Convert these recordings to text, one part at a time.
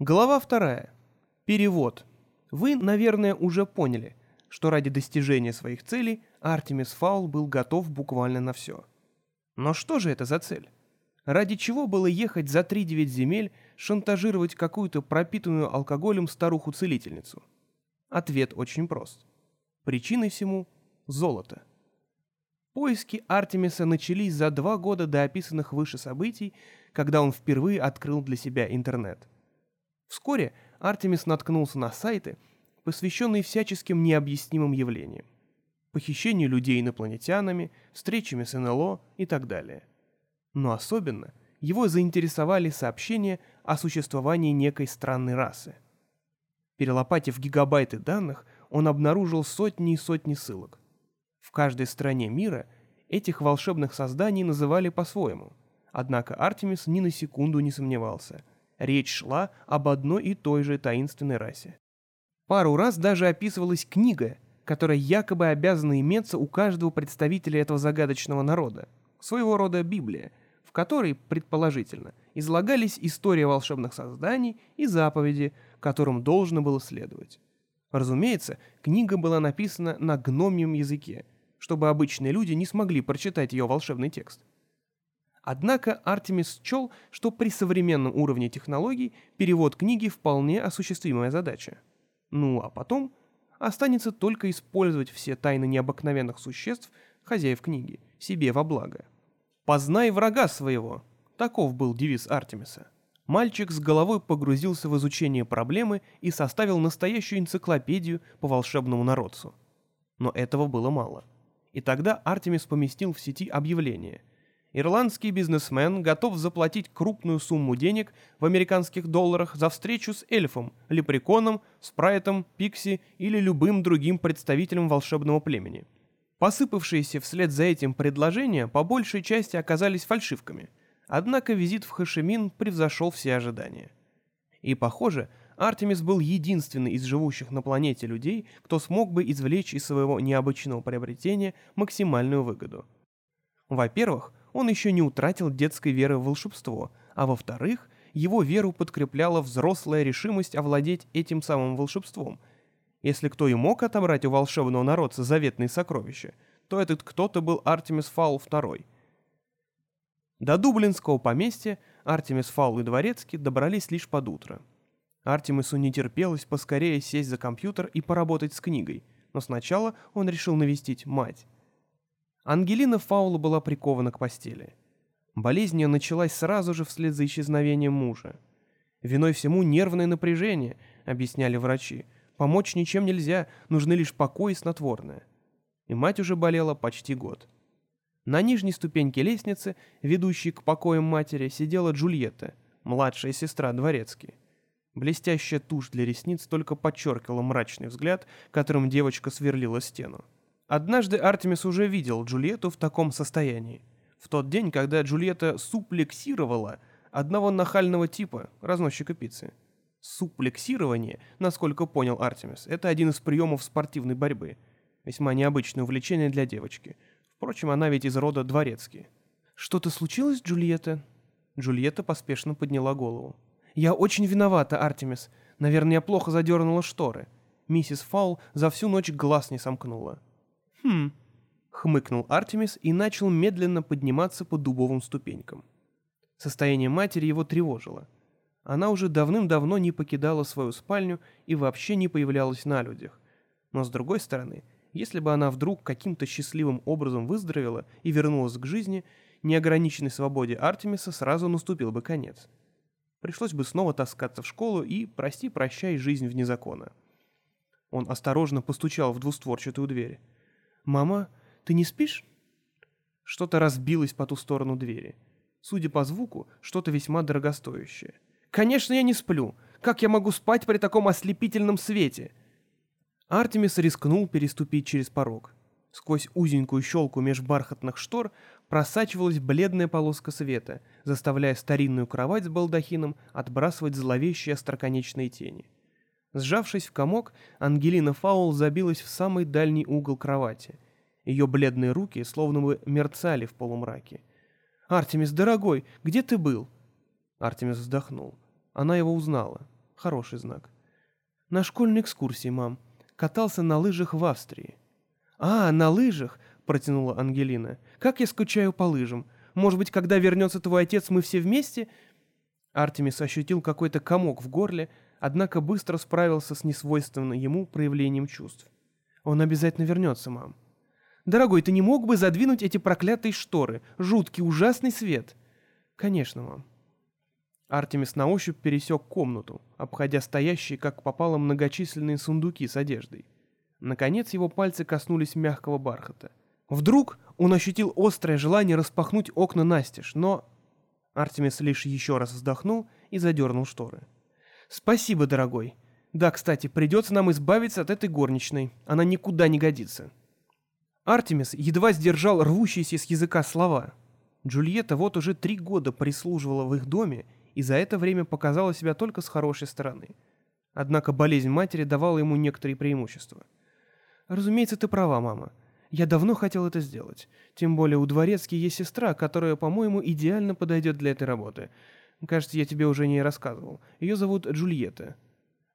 Глава вторая. Перевод. Вы, наверное, уже поняли, что ради достижения своих целей Артемис Фаул был готов буквально на все. Но что же это за цель? Ради чего было ехать за 3-9 земель, шантажировать какую-то пропитанную алкоголем старуху-целительницу? Ответ очень прост. Причиной всему – золото. Поиски Артемиса начались за два года до описанных выше событий, когда он впервые открыл для себя интернет – Вскоре Артемис наткнулся на сайты, посвященные всяческим необъяснимым явлениям. Похищению людей инопланетянами, встречами с НЛО и так далее. Но особенно его заинтересовали сообщения о существовании некой странной расы. Перелопатив гигабайты данных, он обнаружил сотни и сотни ссылок. В каждой стране мира этих волшебных созданий называли по-своему, однако Артемис ни на секунду не сомневался – Речь шла об одной и той же таинственной расе. Пару раз даже описывалась книга, которая якобы обязана иметься у каждого представителя этого загадочного народа, своего рода Библия, в которой, предположительно, излагались истории волшебных созданий и заповеди, которым должно было следовать. Разумеется, книга была написана на гномьем языке, чтобы обычные люди не смогли прочитать ее волшебный текст. Однако Артемис счел, что при современном уровне технологий перевод книги вполне осуществимая задача. Ну а потом останется только использовать все тайны необыкновенных существ, хозяев книги, себе во благо. «Познай врага своего» — таков был девиз Артемиса. Мальчик с головой погрузился в изучение проблемы и составил настоящую энциклопедию по волшебному народцу. Но этого было мало. И тогда Артемис поместил в сети объявление — Ирландский бизнесмен готов заплатить крупную сумму денег в американских долларах за встречу с эльфом, лепреконом, спрайтом, пикси или любым другим представителем волшебного племени. Посыпавшиеся вслед за этим предложения по большей части оказались фальшивками, однако визит в Хашимин превзошел все ожидания. И, похоже, Артемис был единственный из живущих на планете людей, кто смог бы извлечь из своего необычного приобретения максимальную выгоду. Во-первых, он еще не утратил детской веры в волшебство, а во-вторых, его веру подкрепляла взрослая решимость овладеть этим самым волшебством. Если кто и мог отобрать у волшебного народца заветные сокровища, то этот кто-то был Артемис Фаул II. До Дублинского поместья Артемис Фаул и Дворецкий добрались лишь под утро. Артемису не терпелось поскорее сесть за компьютер и поработать с книгой, но сначала он решил навестить мать. Ангелина Фаула была прикована к постели. Болезнь ее началась сразу же вслед за исчезновением мужа. Виной всему нервное напряжение, объясняли врачи. Помочь ничем нельзя, нужны лишь покой и снотворное. И мать уже болела почти год. На нижней ступеньке лестницы, ведущей к покоям матери, сидела Джульетта, младшая сестра дворецки. Блестящая тушь для ресниц только подчеркивала мрачный взгляд, которым девочка сверлила стену. Однажды Артемис уже видел Джульетту в таком состоянии. В тот день, когда Джульетта суплексировала одного нахального типа, разносчика пиццы. Суплексирование, насколько понял Артемис, это один из приемов спортивной борьбы. Весьма необычное увлечение для девочки. Впрочем, она ведь из рода дворецкий. «Что-то случилось, Джульетта?» Джульетта поспешно подняла голову. «Я очень виновата, Артемис. Наверное, я плохо задернула шторы». Миссис Фаул за всю ночь глаз не сомкнула. «Хм», — хмыкнул Артемис и начал медленно подниматься по дубовым ступенькам. Состояние матери его тревожило. Она уже давным-давно не покидала свою спальню и вообще не появлялась на людях. Но с другой стороны, если бы она вдруг каким-то счастливым образом выздоровела и вернулась к жизни, неограниченной свободе Артемиса сразу наступил бы конец. Пришлось бы снова таскаться в школу и прости-прощай жизнь вне закона. Он осторожно постучал в двустворчатую дверь. «Мама, ты не спишь?» Что-то разбилось по ту сторону двери. Судя по звуку, что-то весьма дорогостоящее. «Конечно, я не сплю! Как я могу спать при таком ослепительном свете?» Артемис рискнул переступить через порог. Сквозь узенькую щелку меж бархатных штор просачивалась бледная полоска света, заставляя старинную кровать с балдахином отбрасывать зловещие остроконечные тени. Сжавшись в комок, Ангелина Фаул забилась в самый дальний угол кровати. Ее бледные руки словно бы мерцали в полумраке. «Артемис, дорогой, где ты был?» Артемис вздохнул. Она его узнала. Хороший знак. На школьной экскурсии, мам. Катался на лыжах в Австрии. А, на лыжах, протянула Ангелина. Как я скучаю по лыжам. Может быть, когда вернется твой отец, мы все вместе? Артемис ощутил какой-то комок в горле, однако быстро справился с несвойственным ему проявлением чувств. Он обязательно вернется, мам. Дорогой, ты не мог бы задвинуть эти проклятые шторы? Жуткий, ужасный свет. Конечно, мам. Артемис на ощупь пересек комнату, обходя стоящие, как попало, многочисленные сундуки с одеждой. Наконец его пальцы коснулись мягкого бархата. Вдруг он ощутил острое желание распахнуть окна настежь, но... Артемис лишь еще раз вздохнул и задернул шторы. «Спасибо, дорогой. Да, кстати, придется нам избавиться от этой горничной. Она никуда не годится». Артемис едва сдержал рвущиеся с языка слова. Джульетта вот уже три года прислуживала в их доме и за это время показала себя только с хорошей стороны. Однако болезнь матери давала ему некоторые преимущества. «Разумеется, ты права, мама. Я давно хотел это сделать. Тем более у Дворецки есть сестра, которая, по-моему, идеально подойдет для этой работы. Кажется, я тебе уже не рассказывал. Ее зовут Джульетта».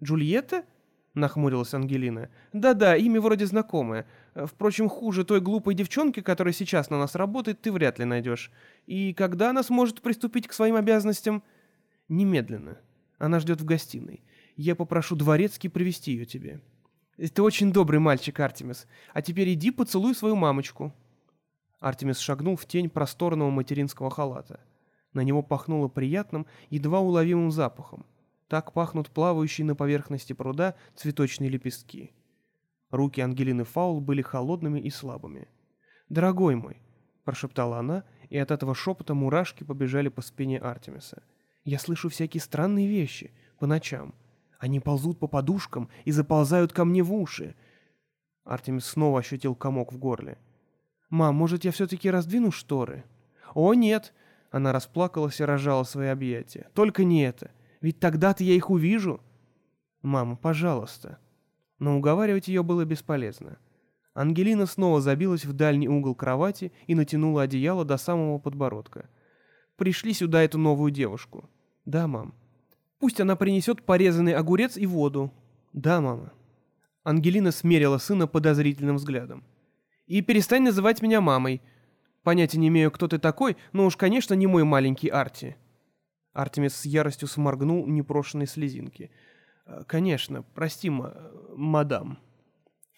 «Джульетта?» — нахмурилась Ангелина. «Да-да, имя вроде знакомое. Впрочем, хуже той глупой девчонки, которая сейчас на нас работает, ты вряд ли найдешь. И когда она сможет приступить к своим обязанностям?» Немедленно. Она ждет в гостиной. Я попрошу дворецкий привести ее тебе. Ты очень добрый мальчик, Артемис. А теперь иди поцелуй свою мамочку. Артемис шагнул в тень просторного материнского халата. На него пахнуло приятным, едва уловимым запахом. Так пахнут плавающие на поверхности пруда цветочные лепестки. Руки Ангелины Фаул были холодными и слабыми. «Дорогой мой», — прошептала она, и от этого шепота мурашки побежали по спине Артемиса. Я слышу всякие странные вещи по ночам. Они ползут по подушкам и заползают ко мне в уши. Артемис снова ощутил комок в горле. «Мам, может, я все-таки раздвину шторы?» «О, нет!» Она расплакалась и рожала свои объятия. «Только не это! Ведь тогда-то я их увижу!» «Мама, пожалуйста!» Но уговаривать ее было бесполезно. Ангелина снова забилась в дальний угол кровати и натянула одеяло до самого подбородка. «Пришли сюда эту новую девушку. «Да, мам». «Пусть она принесет порезанный огурец и воду». «Да, мама». Ангелина смерила сына подозрительным взглядом. «И перестань называть меня мамой. Понятия не имею, кто ты такой, но уж, конечно, не мой маленький Арти». Артемис с яростью сморгнул непрошенной слезинки. «Э, «Конечно, прости, мадам».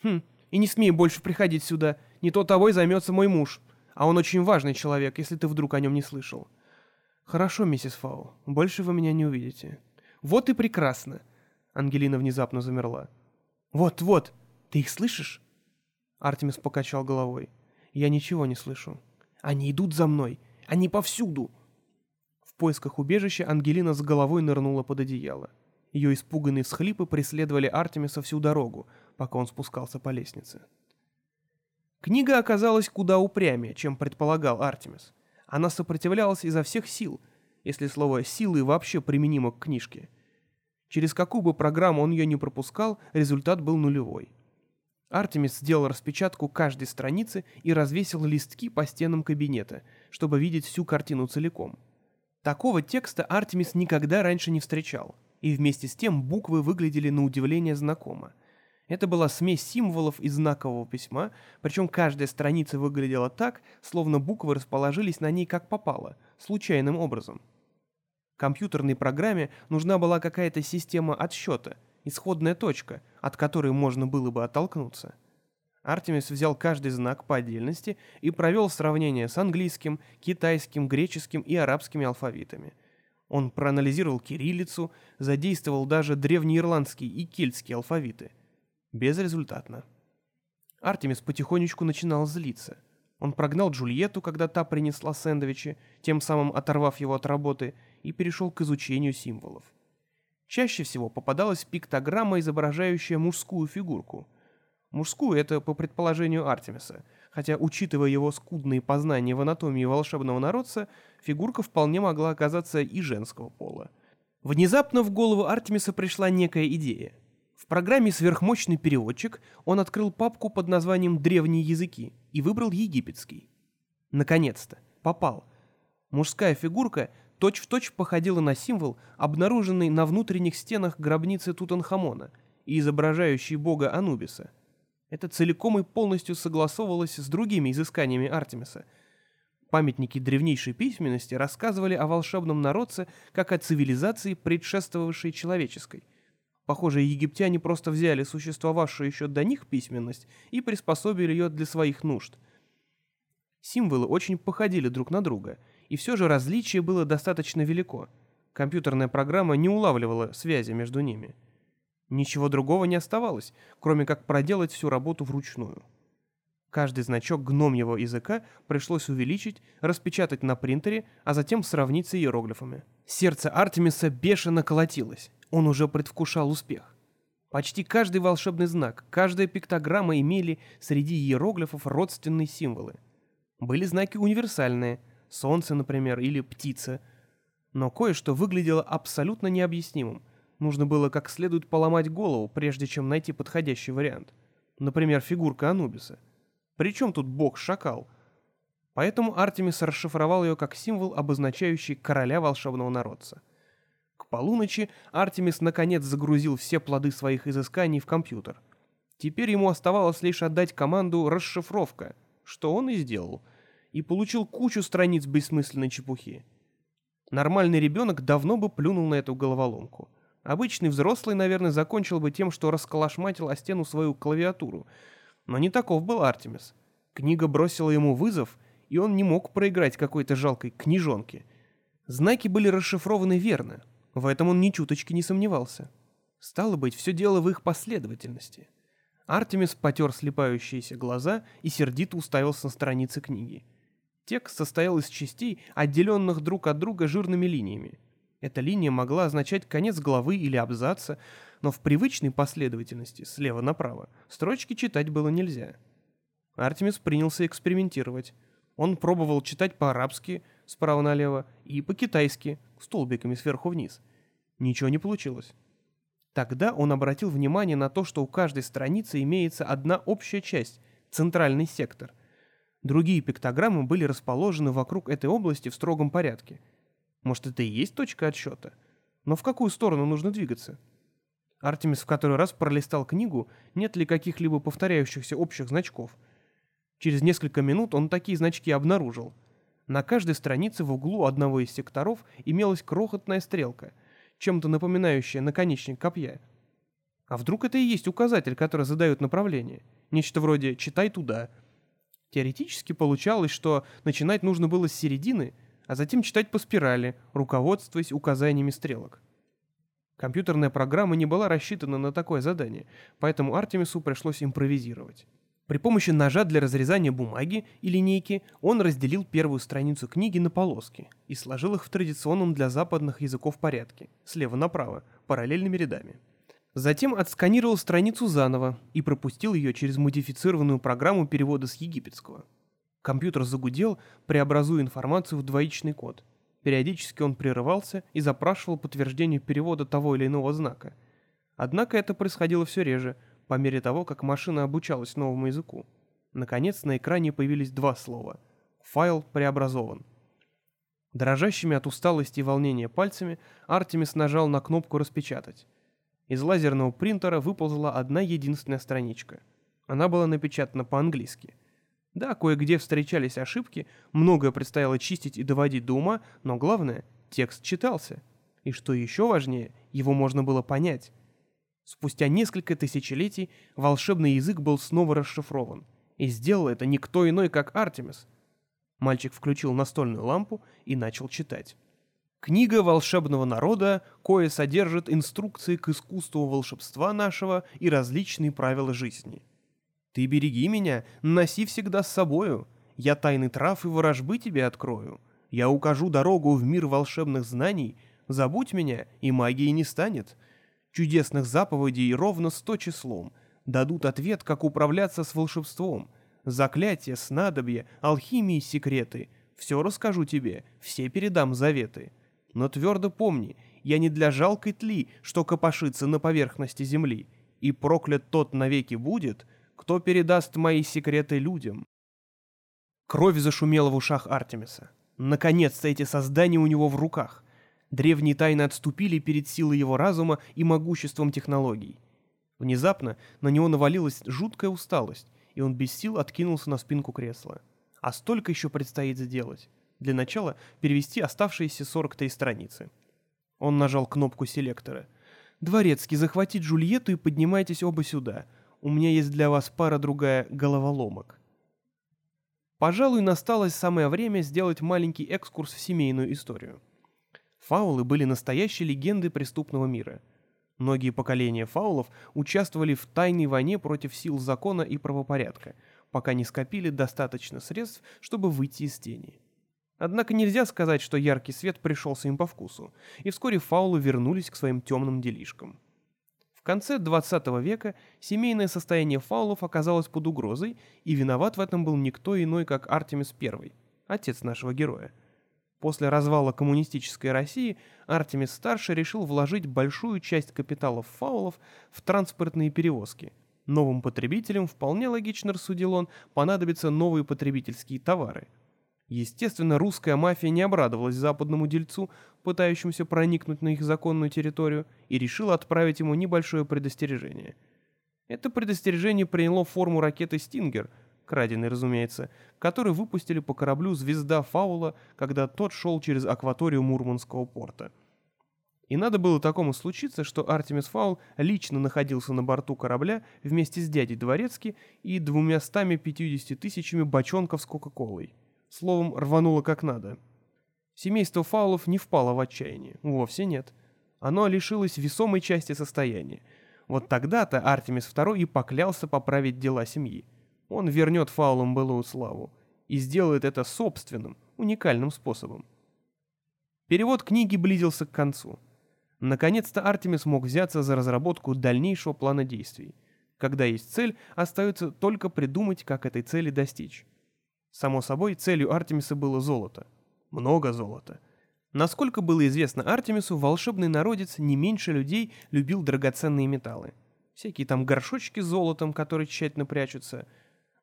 «Хм, и не смей больше приходить сюда, не то тобой займется мой муж, а он очень важный человек, если ты вдруг о нем не слышал». «Хорошо, миссис Фау, больше вы меня не увидите». «Вот и прекрасно!» Ангелина внезапно замерла. «Вот, вот, ты их слышишь?» Артемис покачал головой. «Я ничего не слышу. Они идут за мной. Они повсюду!» В поисках убежища Ангелина с головой нырнула под одеяло. Ее испуганные всхлипы преследовали Артемиса всю дорогу, пока он спускался по лестнице. Книга оказалась куда упрямее, чем предполагал Артемис. Она сопротивлялась изо всех сил, если слово «силы» вообще применимо к книжке. Через какую бы программу он ее не пропускал, результат был нулевой. Артемис сделал распечатку каждой страницы и развесил листки по стенам кабинета, чтобы видеть всю картину целиком. Такого текста Артемис никогда раньше не встречал, и вместе с тем буквы выглядели на удивление знакомо – это была смесь символов и знакового письма, причем каждая страница выглядела так, словно буквы расположились на ней как попало, случайным образом. Компьютерной программе нужна была какая-то система отсчета, исходная точка, от которой можно было бы оттолкнуться. Артемис взял каждый знак по отдельности и провел сравнение с английским, китайским, греческим и арабскими алфавитами. Он проанализировал кириллицу, задействовал даже древнеирландский и кельтский алфавиты – Безрезультатно. Артемис потихонечку начинал злиться. Он прогнал Джульетту, когда та принесла сэндвичи, тем самым оторвав его от работы, и перешел к изучению символов. Чаще всего попадалась пиктограмма, изображающая мужскую фигурку. Мужскую это по предположению Артемиса, хотя, учитывая его скудные познания в анатомии волшебного народца, фигурка вполне могла оказаться и женского пола. Внезапно в голову Артемиса пришла некая идея – в программе «Сверхмощный переводчик» он открыл папку под названием «Древние языки» и выбрал египетский. Наконец-то, попал. Мужская фигурка точь-в-точь походила на символ, обнаруженный на внутренних стенах гробницы Тутанхамона и изображающий бога Анубиса. Это целиком и полностью согласовывалось с другими изысканиями Артемиса. Памятники древнейшей письменности рассказывали о волшебном народце как о цивилизации, предшествовавшей человеческой. Похоже, египтяне просто взяли существовавшую еще до них письменность и приспособили ее для своих нужд. Символы очень походили друг на друга – и все же различие было достаточно велико. Компьютерная программа не улавливала связи между ними. Ничего другого не оставалось, кроме как проделать всю работу вручную. Каждый значок гномьего языка пришлось увеличить, распечатать на принтере, а затем сравнить с иероглифами. Сердце Артемиса бешено колотилось. Он уже предвкушал успех. Почти каждый волшебный знак, каждая пиктограмма имели среди иероглифов родственные символы. Были знаки универсальные – солнце, например, или птица. Но кое-что выглядело абсолютно необъяснимым. Нужно было как следует поломать голову, прежде чем найти подходящий вариант. Например, фигурка Анубиса. Причем тут бог-шакал? Поэтому Артемис расшифровал ее как символ, обозначающий короля волшебного народца. К полуночи Артемис наконец загрузил все плоды своих изысканий в компьютер. Теперь ему оставалось лишь отдать команду «расшифровка», что он и сделал – и получил кучу страниц бессмысленной чепухи. Нормальный ребенок давно бы плюнул на эту головоломку. Обычный взрослый, наверное, закончил бы тем, что расколошматил о стену свою клавиатуру. Но не таков был Артемис. Книга бросила ему вызов, и он не мог проиграть какой-то жалкой книжонке. Знаки были расшифрованы верно. В этом он ни чуточки не сомневался. Стало быть, все дело в их последовательности. Артемис потер слепающиеся глаза и сердито уставился на страницы книги. Текст состоял из частей, отделенных друг от друга жирными линиями. Эта линия могла означать конец главы или абзаца, но в привычной последовательности, слева направо, строчки читать было нельзя. Артемис принялся экспериментировать. Он пробовал читать по-арабски, справа налево, и по-китайски, столбиками сверху вниз. Ничего не получилось. Тогда он обратил внимание на то, что у каждой страницы имеется одна общая часть – центральный сектор – Другие пиктограммы были расположены вокруг этой области в строгом порядке. Может, это и есть точка отсчета? Но в какую сторону нужно двигаться? Артемис в который раз пролистал книгу, нет ли каких-либо повторяющихся общих значков. Через несколько минут он такие значки обнаружил. На каждой странице в углу одного из секторов имелась крохотная стрелка, чем-то напоминающая наконечник копья. А вдруг это и есть указатель, который задает направление? Нечто вроде «читай туда», Теоретически получалось, что начинать нужно было с середины, а затем читать по спирали, руководствуясь указаниями стрелок. Компьютерная программа не была рассчитана на такое задание, поэтому Артемису пришлось импровизировать. При помощи ножа для разрезания бумаги и линейки он разделил первую страницу книги на полоски и сложил их в традиционном для западных языков порядке, слева направо, параллельными рядами. Затем отсканировал страницу заново и пропустил ее через модифицированную программу перевода с египетского. Компьютер загудел, преобразуя информацию в двоичный код. Периодически он прерывался и запрашивал подтверждение перевода того или иного знака. Однако это происходило все реже, по мере того, как машина обучалась новому языку. Наконец на экране появились два слова. Файл преобразован. Дрожащими от усталости и волнения пальцами Артемис нажал на кнопку «Распечатать». Из лазерного принтера выползла одна единственная страничка. Она была напечатана по-английски. Да, кое-где встречались ошибки, многое предстояло чистить и доводить до ума, но главное, текст читался. И что еще важнее, его можно было понять. Спустя несколько тысячелетий волшебный язык был снова расшифрован. И сделал это никто иной, как Артемис. Мальчик включил настольную лампу и начал читать. Книга волшебного народа, кое содержит инструкции к искусству волшебства нашего и различные правила жизни. Ты береги меня, носи всегда с собою. Я тайны трав и ворожбы тебе открою. Я укажу дорогу в мир волшебных знаний. Забудь меня, и магии не станет. Чудесных заповедей ровно сто числом. Дадут ответ, как управляться с волшебством. Заклятия, снадобья, алхимии, секреты. Все расскажу тебе, все передам заветы. Но твердо помни, я не для жалкой тли, что копошится на поверхности земли, и проклят тот навеки будет, кто передаст мои секреты людям». Кровь зашумела в ушах Артемиса. Наконец-то эти создания у него в руках. Древние тайны отступили перед силой его разума и могуществом технологий. Внезапно на него навалилась жуткая усталость, и он без сил откинулся на спинку кресла. А столько еще предстоит сделать. Для начала перевести оставшиеся 43 страницы. Он нажал кнопку селектора. «Дворецкий, захватить Джульетту и поднимайтесь оба сюда. У меня есть для вас пара-другая головоломок». Пожалуй, настало самое время сделать маленький экскурс в семейную историю. Фаулы были настоящей легендой преступного мира. Многие поколения фаулов участвовали в тайной войне против сил закона и правопорядка, пока не скопили достаточно средств, чтобы выйти из тени. Однако нельзя сказать, что яркий свет пришелся им по вкусу, и вскоре фаулы вернулись к своим темным делишкам. В конце 20 века семейное состояние фаулов оказалось под угрозой, и виноват в этом был никто иной, как Артемис I, отец нашего героя. После развала коммунистической России Артемис-старший решил вложить большую часть капиталов фаулов в транспортные перевозки. Новым потребителям, вполне логично рассудил он, понадобятся новые потребительские товары – Естественно, русская мафия не обрадовалась западному дельцу, пытающемуся проникнуть на их законную территорию, и решила отправить ему небольшое предостережение. Это предостережение приняло форму ракеты «Стингер», краденой, разумеется, которую выпустили по кораблю «Звезда Фаула», когда тот шел через акваторию Мурманского порта. И надо было такому случиться, что Артемис Фаул лично находился на борту корабля вместе с дядей Дворецки и двумястами пятьюдесяти тысячами бочонков с Кока-Колой. Словом, рвануло как надо. Семейство фаулов не впало в отчаяние. Вовсе нет. Оно лишилось весомой части состояния. Вот тогда-то Артемис II и поклялся поправить дела семьи. Он вернет фаулам былую славу. И сделает это собственным, уникальным способом. Перевод книги близился к концу. Наконец-то Артемис мог взяться за разработку дальнейшего плана действий. Когда есть цель, остается только придумать, как этой цели достичь. Само собой, целью Артемиса было золото. Много золота. Насколько было известно Артемису, волшебный народец не меньше людей любил драгоценные металлы. Всякие там горшочки с золотом, которые тщательно прячутся.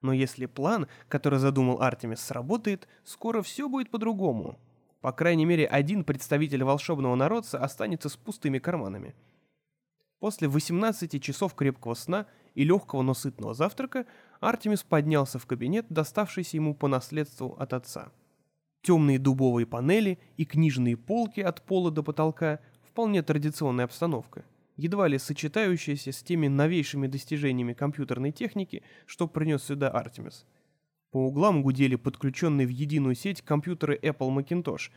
Но если план, который задумал Артемис, сработает, скоро все будет по-другому. По крайней мере, один представитель волшебного народца останется с пустыми карманами. После 18 часов крепкого сна и легкого, но сытного завтрака Артемис поднялся в кабинет, доставшийся ему по наследству от отца. Темные дубовые панели и книжные полки от пола до потолка – вполне традиционная обстановка, едва ли сочетающаяся с теми новейшими достижениями компьютерной техники, что принес сюда Артемис. По углам гудели подключенные в единую сеть компьютеры Apple Macintosh.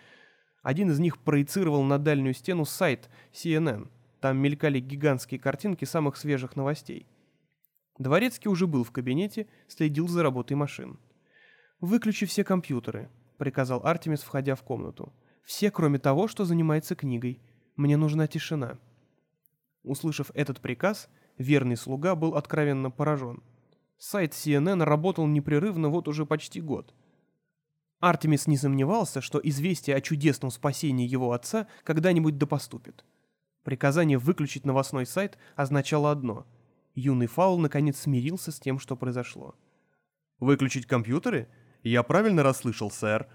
Один из них проецировал на дальнюю стену сайт CNN. Там мелькали гигантские картинки самых свежих новостей. Дворецкий уже был в кабинете, следил за работой машин. «Выключи все компьютеры», — приказал Артемис, входя в комнату. «Все, кроме того, что занимается книгой. Мне нужна тишина». Услышав этот приказ, верный слуга был откровенно поражен. Сайт CNN работал непрерывно вот уже почти год. Артемис не сомневался, что известие о чудесном спасении его отца когда-нибудь допоступит. Приказание выключить новостной сайт означало одно — Юный Фаул наконец смирился с тем, что произошло. «Выключить компьютеры? Я правильно расслышал, сэр?»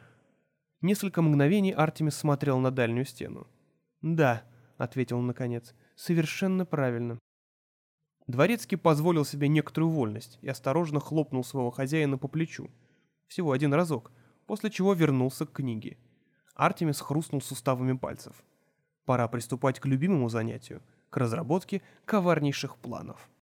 Несколько мгновений Артемис смотрел на дальнюю стену. «Да», — ответил он наконец, — «совершенно правильно». Дворецкий позволил себе некоторую вольность и осторожно хлопнул своего хозяина по плечу. Всего один разок, после чего вернулся к книге. Артемис хрустнул суставами пальцев. Пора приступать к любимому занятию, к разработке коварнейших планов.